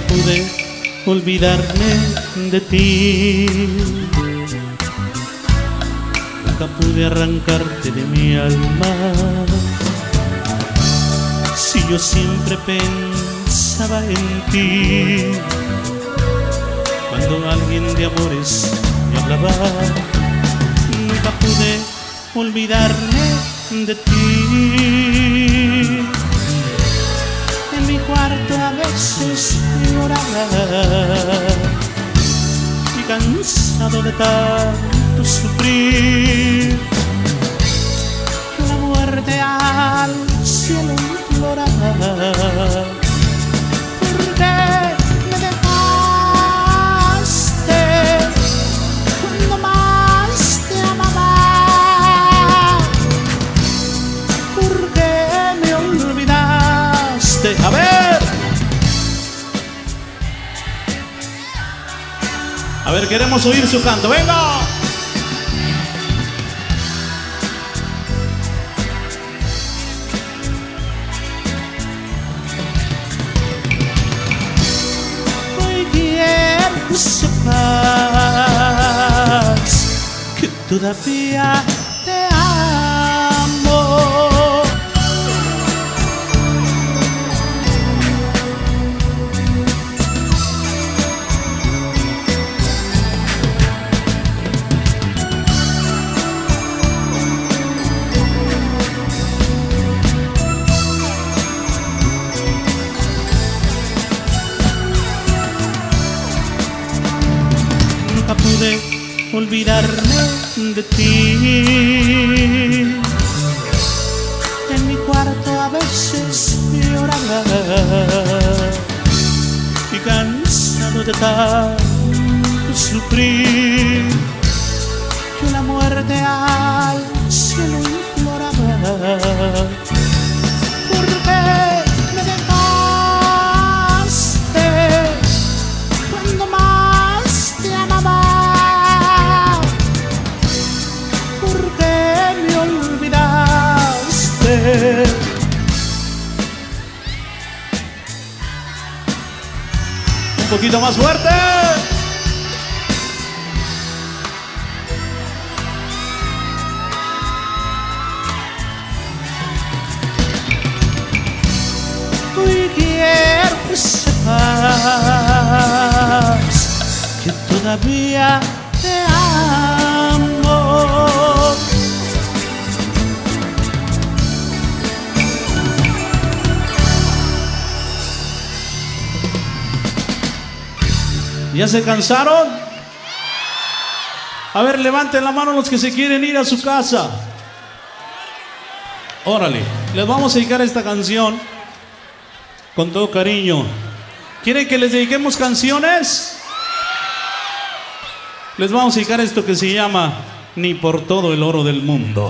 pude olvidarme de ti. Nunca pude arrancarte de mi alma. Si yo siempre pensaba en ti. Cuando alguien de amores me hablaba, nunca pude olvidarme de ti. Cansado de tanto sufrir, la muerte al cielo imploraba. A ver, queremos oír su canto. ¡Venga! Todavía olvidarme de ti. En mi cuarto a veces lloraba y cansado de tanto sufrir, poquito más fuerte. Hoy quiero que sepas que todavía te amo. ¿Ya se cansaron? A ver, levanten la mano los que se quieren ir a su casa. Órale, les vamos a dedicar esta canción con todo cariño. ¿Quieren que les dediquemos canciones? Les vamos a dedicar esto que se llama Ni por todo el oro del mundo.